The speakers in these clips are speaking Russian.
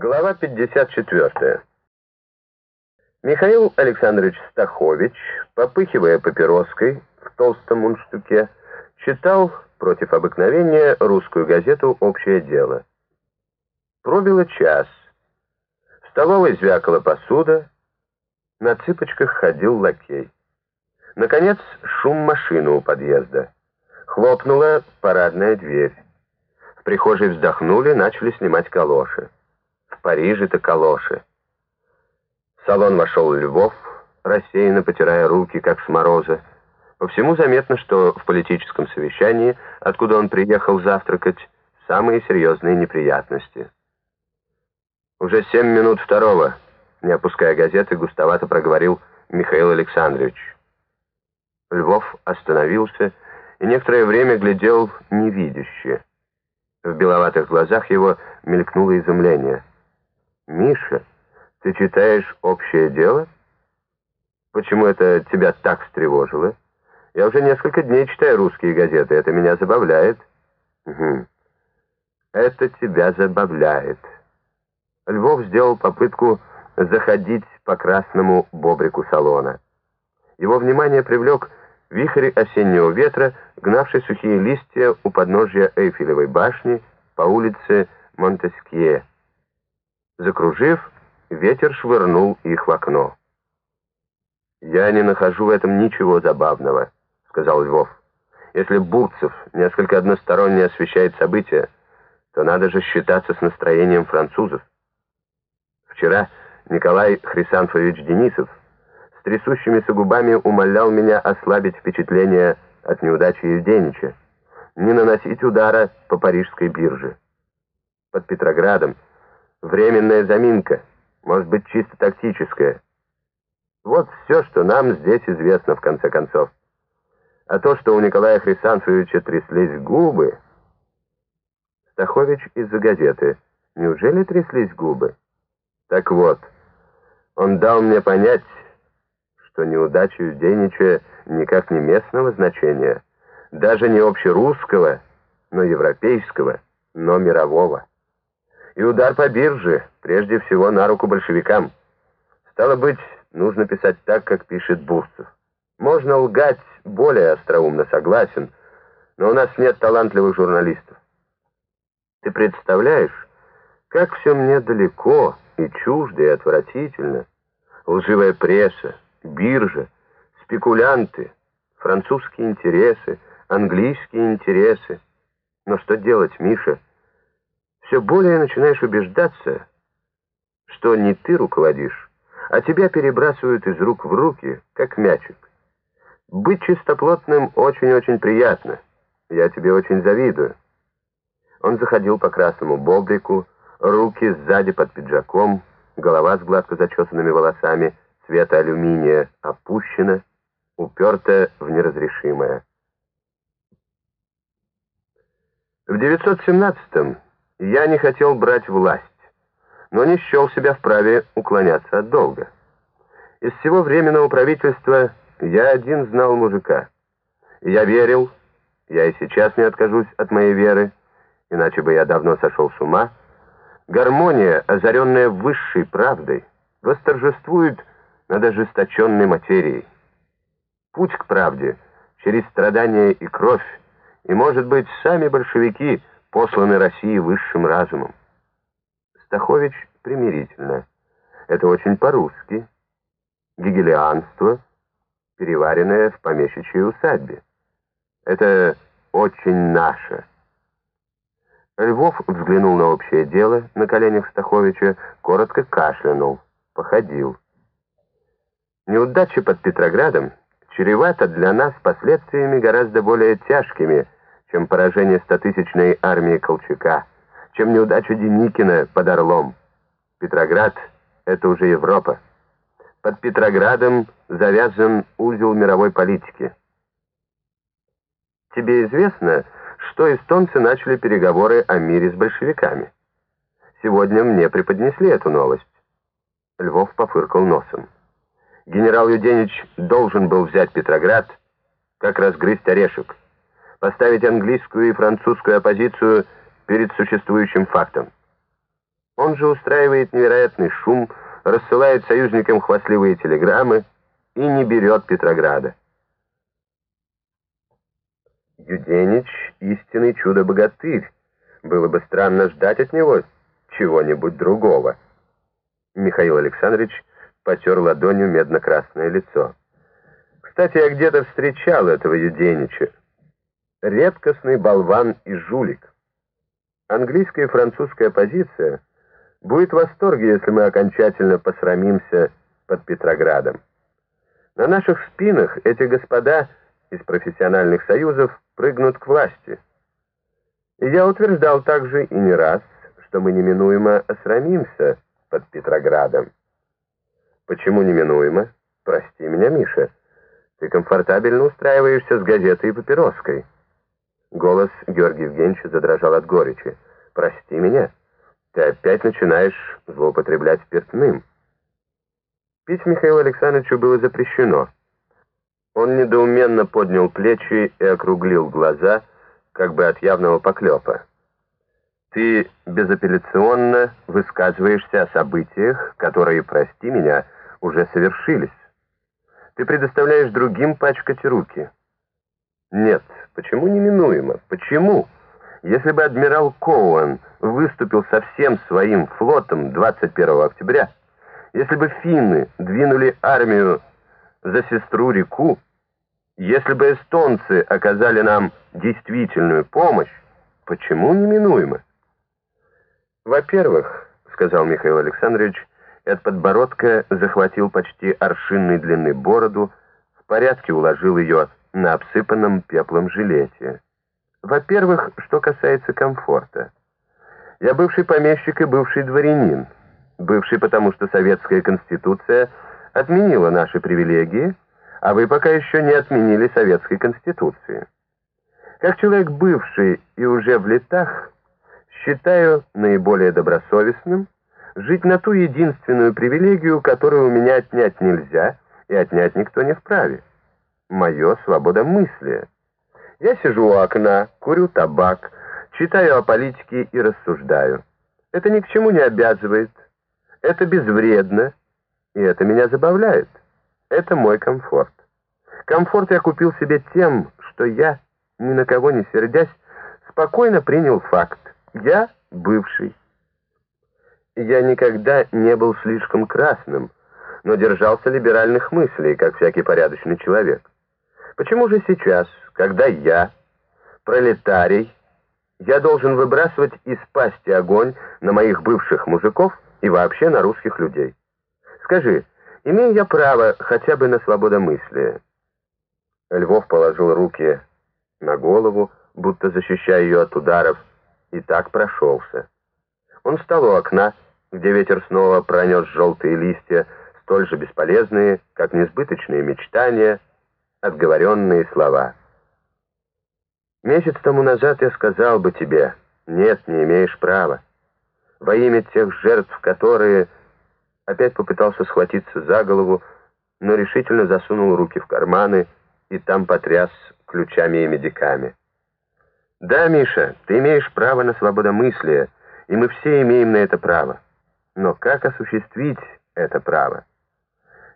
Глава 54. Михаил Александрович Стахович, попыхивая папироской в толстом мундштуке, читал против обыкновения русскую газету «Общее дело». Пробило час. В столовой звякала посуда, на цыпочках ходил лакей. Наконец шум машины у подъезда. Хлопнула парадная дверь. В прихожей вздохнули, начали снимать калоши. В Париже-то калоши. В салон вошел Львов, рассеянно потирая руки, как с мороза. По всему заметно, что в политическом совещании, откуда он приехал завтракать, самые серьезные неприятности. Уже семь минут второго, не опуская газеты, густовато проговорил Михаил Александрович. Львов остановился и некоторое время глядел невидяще. В беловатых глазах его мелькнуло изумление. «Миша, ты читаешь общее дело? Почему это тебя так встревожило? Я уже несколько дней читаю русские газеты, это меня забавляет». «Угу. Это тебя забавляет». Львов сделал попытку заходить по красному бобрику салона. Его внимание привлек вихрь осеннего ветра, гнавший сухие листья у подножия Эйфелевой башни по улице Монтескье. Закружив, ветер швырнул их в окно. «Я не нахожу в этом ничего забавного», — сказал Львов. «Если Бурцев несколько односторонне освещает события, то надо же считаться с настроением французов. Вчера Николай Хрисанфович Денисов с трясущимися губами умолял меня ослабить впечатление от неудачи Евгеньевича, не наносить удара по парижской бирже. Под Петроградом временная заминка, может быть, чисто тактическая. Вот все, что нам здесь известно, в конце концов. А то, что у Николая Хрисанфовича тряслись губы... Стахович из-за газеты. Неужели тряслись губы? Так вот, он дал мне понять, что неудача Юденича никак не местного значения, даже не общерусского, но европейского, но мирового. И удар по бирже, прежде всего, на руку большевикам. Стало быть, нужно писать так, как пишет Бурцев. Можно лгать более остроумно, согласен, но у нас нет талантливых журналистов. Ты представляешь, как все мне далеко и чуждо, и отвратительно. Лживая пресса, биржа, спекулянты, французские интересы, английские интересы. Но что делать, Миша? Все более начинаешь убеждаться, что не ты руководишь, а тебя перебрасывают из рук в руки, как мячик. Быть чистоплотным очень-очень приятно. Я тебе очень завидую. Он заходил по красному бобрику, руки сзади под пиджаком, голова с гладко зачесанными волосами, цвета алюминия опущена, уперта в неразрешимое. В 917-м я не хотел брать власть, но не счел себя вправе уклоняться от долга. Из всего временного правительства я один знал мужика. Я верил, я и сейчас не откажусь от моей веры, иначе бы я давно сошел с ума. Гармония, озаренная высшей правдой, восторжествует над ожесточенной материей. Путь к правде через страдания и кровь, и, может быть, сами большевики — посланы России высшим разумом. Стахович примирительно. Это очень по-русски. Гегелианство, переваренное в помещичьей усадьбе. Это очень наше. Львов взглянул на общее дело на коленях Стаховича, коротко кашлянул, походил. Неудача под Петроградом чревата для нас последствиями гораздо более тяжкими, чем поражение стотысячной армии Колчака, чем неудача Деникина под Орлом. Петроград — это уже Европа. Под Петроградом завязан узел мировой политики. Тебе известно, что эстонцы начали переговоры о мире с большевиками? Сегодня мне преподнесли эту новость. Львов пофыркал носом. Генерал Юденич должен был взять Петроград, как разгрызть орешек поставить английскую и французскую оппозицию перед существующим фактом. Он же устраивает невероятный шум, рассылает союзникам хвастливые телеграммы и не берет Петрограда. Юденич — истинный чудо-богатырь. Было бы странно ждать от него чего-нибудь другого. Михаил Александрович потер ладонью медно-красное лицо. Кстати, я где-то встречал этого Юденича. Редкостный болван и жулик. Английская и французская оппозиция будет в восторге, если мы окончательно посрамимся под Петроградом. На наших спинах эти господа из профессиональных союзов прыгнут к власти. И я утверждал также и не раз, что мы неминуемо осрамимся под Петроградом. Почему неминуемо? Прости меня, Миша. Ты комфортабельно устраиваешься с газетой и папироской. Голос Георгия Евгеньевича задрожал от горечи. Прости меня. Ты опять начинаешь злоупотреблять спиртным. Пить Михаилу Александровичу было запрещено. Он недоуменно поднял плечи и округлил глаза, как бы от явного поклепа. Ты безапелляционно высказываешься о событиях, которые, прости меня, уже совершились. Ты предоставляешь другим пачкать руки. Нет, почему неминуемо? Почему? Если бы адмирал Коуэн выступил со всем своим флотом 21 октября, если бы финны двинули армию за сестру реку, если бы эстонцы оказали нам действительную помощь, почему неминуемо? Во-первых, сказал Михаил Александрович, от подбородка захватил почти аршинной длины бороду, в порядке уложил ее на обсыпанном пеплом жилете. Во-первых, что касается комфорта. Я бывший помещик и бывший дворянин. Бывший потому, что советская конституция отменила наши привилегии, а вы пока еще не отменили Советской Конституции. Как человек бывший и уже в летах, считаю наиболее добросовестным жить на ту единственную привилегию, которую у меня отнять нельзя и отнять никто не вправе. Мое свободомыслие. Я сижу у окна, курю табак, читаю о политике и рассуждаю. Это ни к чему не обязывает. Это безвредно, и это меня забавляет. Это мой комфорт. Комфорт я купил себе тем, что я, ни на кого не сердясь, спокойно принял факт. Я бывший. Я никогда не был слишком красным, но держался либеральных мыслей, как всякий порядочный человек. Почему же сейчас, когда я, пролетарий, я должен выбрасывать из пасти огонь на моих бывших мужиков и вообще на русских людей? Скажи, имею я право хотя бы на свободомыслие? Львов положил руки на голову, будто защищая ее от ударов, и так прошелся. Он встал у окна, где ветер снова пронес желтые листья, столь же бесполезные, как несбыточные мечтания, отговоренные слова. Месяц тому назад я сказал бы тебе, нет, не имеешь права. Во имя тех жертв, которые... Опять попытался схватиться за голову, но решительно засунул руки в карманы и там потряс ключами и медиками. Да, Миша, ты имеешь право на свободомыслие, и мы все имеем на это право. Но как осуществить это право?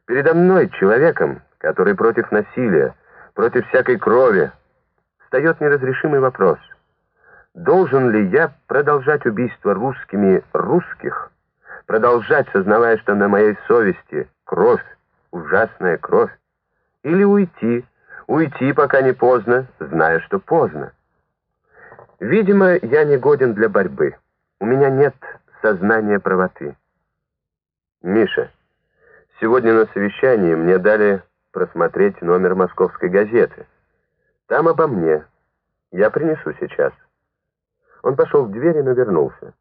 Передо мной, человеком, который против насилия, против всякой крови, встает неразрешимый вопрос. Должен ли я продолжать убийство русскими русских, продолжать, сознавая, что на моей совести кровь, ужасная кровь, или уйти, уйти, пока не поздно, зная, что поздно? Видимо, я не годен для борьбы. У меня нет сознания правоты. Миша, сегодня на совещании мне дали просмотреть номер московской газеты. Там обо мне. Я принесу сейчас. Он пошел в дверь, но вернулся.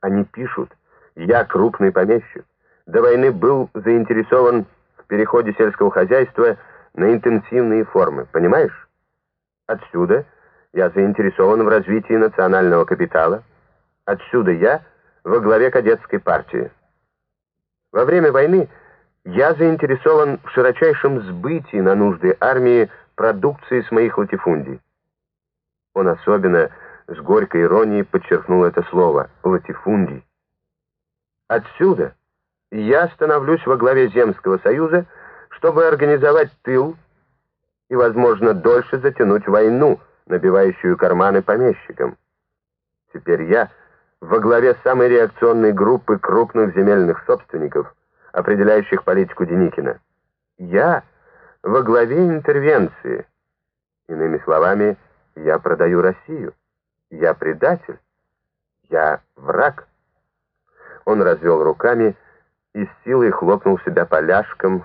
Они пишут, я крупный помещик. До войны был заинтересован в переходе сельского хозяйства на интенсивные формы. Понимаешь? Отсюда я заинтересован в развитии национального капитала. Отсюда я во главе кадетской партии. Во время войны я заинтересован в широчайшем сбытии на нужды армии продукции с моих латифундий. Он особенно с горькой иронией подчеркнул это слово «латифундий». Отсюда я становлюсь во главе Земского союза, чтобы организовать тыл и, возможно, дольше затянуть войну, набивающую карманы помещикам. Теперь я во главе самой реакционной группы крупных земельных собственников, определяющих политику Деникина. Я во главе интервенции. Иными словами, я продаю Россию. Я предатель. Я враг. Он развел руками и с силой хлопнул себя поляшком,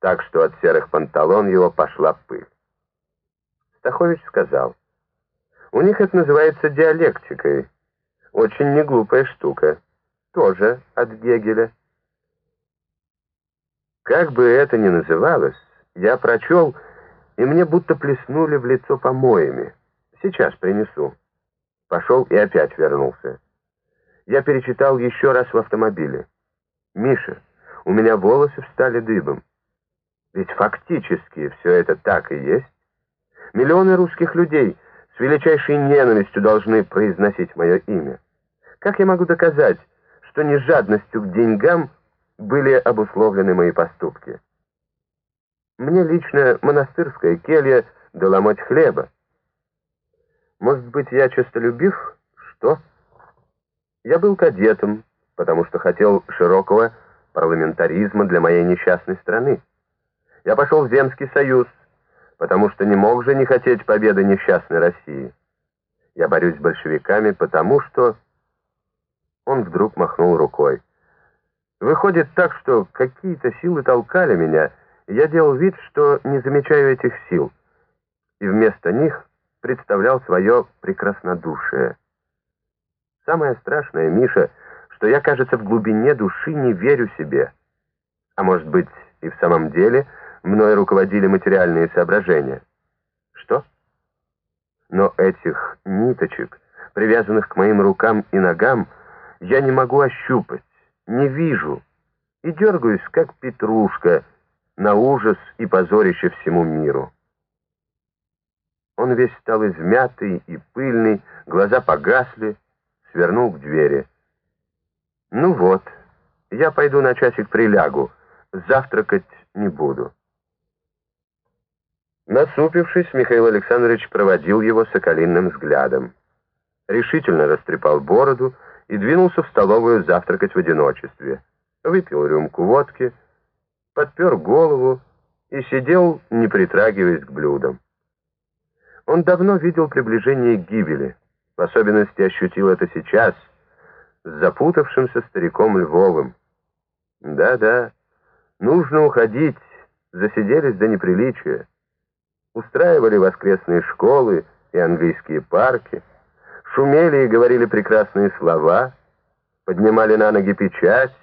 так что от серых панталон его пошла пыль. Стахович сказал, «У них это называется диалектикой. Очень неглупая штука. Тоже от Гегеля». Как бы это ни называлось, я прочел, и мне будто плеснули в лицо помоями. Сейчас принесу. Пошел и опять вернулся. Я перечитал еще раз в автомобиле. «Миша, у меня волосы встали дыбом. Ведь фактически все это так и есть. Миллионы русских людей с величайшей ненавистью должны произносить мое имя. Как я могу доказать, что не жадностью к деньгам были обусловлены мои поступки? Мне лично монастырская келья да ломоть хлеба. Может быть, я честолюбив? Что? Я был кадетом, потому что хотел широкого парламентаризма для моей несчастной страны. Я пошел в Земский союз, потому что не мог же не хотеть победы несчастной России. Я борюсь с большевиками, потому что... Он вдруг махнул рукой. Выходит так, что какие-то силы толкали меня, и я делал вид, что не замечаю этих сил, и вместо них представлял свое прекраснодушие. Самое страшное, Миша — что я, кажется, в глубине души не верю себе. А может быть, и в самом деле мной руководили материальные соображения. Что? Но этих ниточек, привязанных к моим рукам и ногам, я не могу ощупать, не вижу, и дергаюсь, как петрушка, на ужас и позорище всему миру. Он весь стал измятый и пыльный, глаза погасли, свернул к двери. «Ну вот, я пойду на часик прилягу, завтракать не буду». Насупившись, Михаил Александрович проводил его соколинным взглядом. Решительно растрепал бороду и двинулся в столовую завтракать в одиночестве. Выпил рюмку водки, подпер голову и сидел, не притрагиваясь к блюдам. Он давно видел приближение гибели, в особенности ощутил это сейчас — с запутавшимся стариком Львовым. Да-да, нужно уходить, засиделись до неприличия. Устраивали воскресные школы и английские парки, шумели и говорили прекрасные слова, поднимали на ноги печать,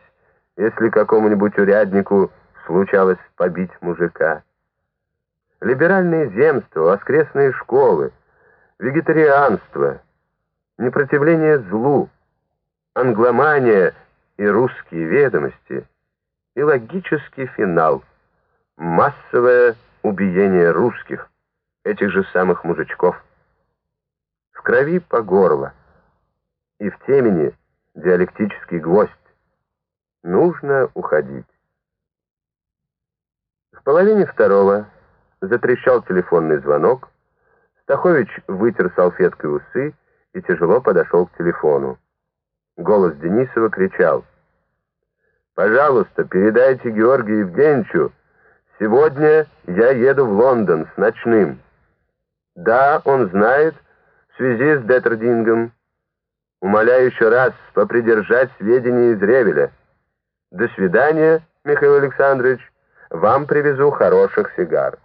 если какому-нибудь уряднику случалось побить мужика. Либеральные земства, воскресные школы, вегетарианство, непротивление злу — англомания и русские ведомости, и логический финал — массовое убиение русских, этих же самых мужичков. В крови по горло, и в темени диалектический гвоздь. Нужно уходить. В половине второго затрещал телефонный звонок, Стахович вытер салфеткой усы и тяжело подошел к телефону. Голос Денисова кричал. «Пожалуйста, передайте Георгию Евгеньевичу, сегодня я еду в Лондон с ночным». «Да, он знает, связи с Деттердингом. Умоляю еще раз попридержать сведения из Ревеля. До свидания, Михаил Александрович. Вам привезу хороших сигар».